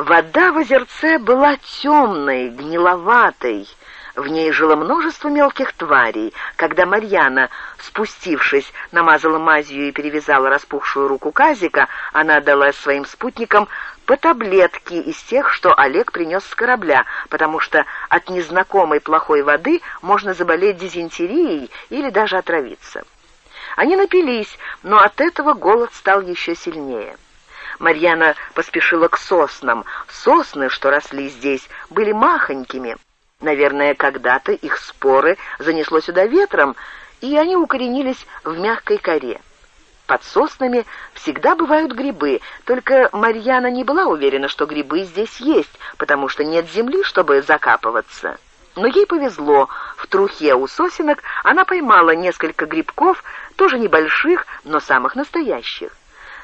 Вода в озерце была темной, гниловатой. В ней жило множество мелких тварей. Когда Марьяна, спустившись, намазала мазью и перевязала распухшую руку Казика, она дала своим спутникам по таблетке из тех, что Олег принес с корабля, потому что от незнакомой плохой воды можно заболеть дизентерией или даже отравиться. Они напились, но от этого голод стал еще сильнее. Марьяна поспешила к соснам. Сосны, что росли здесь, были махонькими. Наверное, когда-то их споры занесло сюда ветром, и они укоренились в мягкой коре. Под соснами всегда бывают грибы, только Марьяна не была уверена, что грибы здесь есть, потому что нет земли, чтобы закапываться. Но ей повезло. В трухе у сосенок она поймала несколько грибков, тоже небольших, но самых настоящих.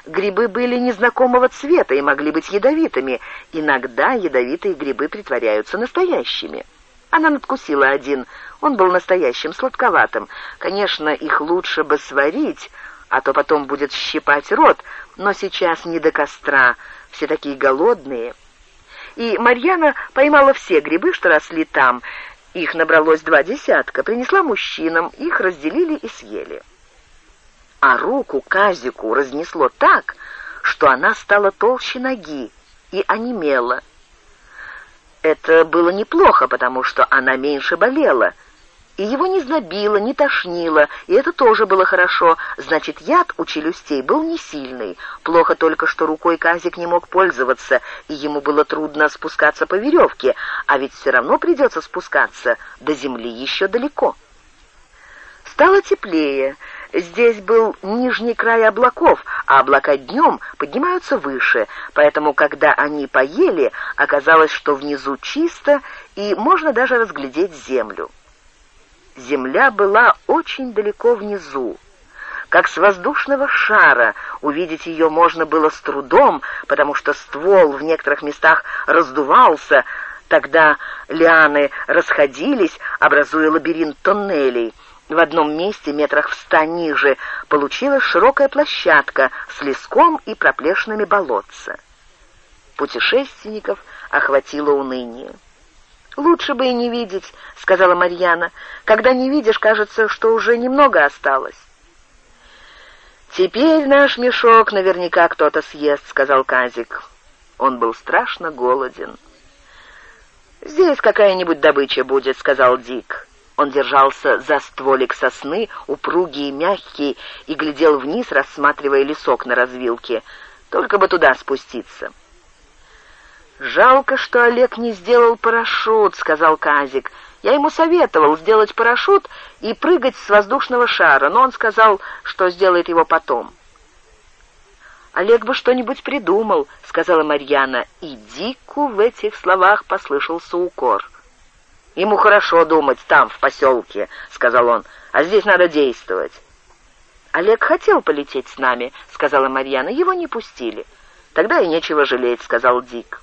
Грибы были незнакомого цвета и могли быть ядовитыми. Иногда ядовитые грибы притворяются настоящими. Она надкусила один. Он был настоящим, сладковатым. Конечно, их лучше бы сварить, а то потом будет щипать рот, но сейчас не до костра. Все такие голодные. И Марьяна поймала все грибы, что росли там. Их набралось два десятка. Принесла мужчинам, их разделили и съели а руку Казику разнесло так, что она стала толще ноги и онемела. Это было неплохо, потому что она меньше болела, и его не знобило, не тошнило, и это тоже было хорошо, значит, яд у челюстей был не сильный. Плохо только, что рукой Казик не мог пользоваться, и ему было трудно спускаться по веревке, а ведь все равно придется спускаться, до земли еще далеко. Стало теплее, Здесь был нижний край облаков, а облака днем поднимаются выше, поэтому, когда они поели, оказалось, что внизу чисто, и можно даже разглядеть землю. Земля была очень далеко внизу. Как с воздушного шара увидеть ее можно было с трудом, потому что ствол в некоторых местах раздувался, тогда лианы расходились, образуя лабиринт тоннелей — в одном месте, метрах в ста ниже, получилась широкая площадка с леском и проплешинами болотца. Путешественников охватило уныние. «Лучше бы и не видеть», — сказала Марьяна. «Когда не видишь, кажется, что уже немного осталось». «Теперь наш мешок наверняка кто-то съест», — сказал Казик. Он был страшно голоден. «Здесь какая-нибудь добыча будет», — сказал Дик. Он держался за стволик сосны, упругий и мягкий, и глядел вниз, рассматривая лесок на развилке. Только бы туда спуститься. «Жалко, что Олег не сделал парашют», — сказал Казик. «Я ему советовал сделать парашют и прыгать с воздушного шара, но он сказал, что сделает его потом». «Олег бы что-нибудь придумал», — сказала Марьяна, и Дику в этих словах послышался укор. Ему хорошо думать там, в поселке», — сказал он, — «а здесь надо действовать». «Олег хотел полететь с нами», — сказала Марьяна, — «его не пустили». «Тогда и нечего жалеть», — сказал Дик.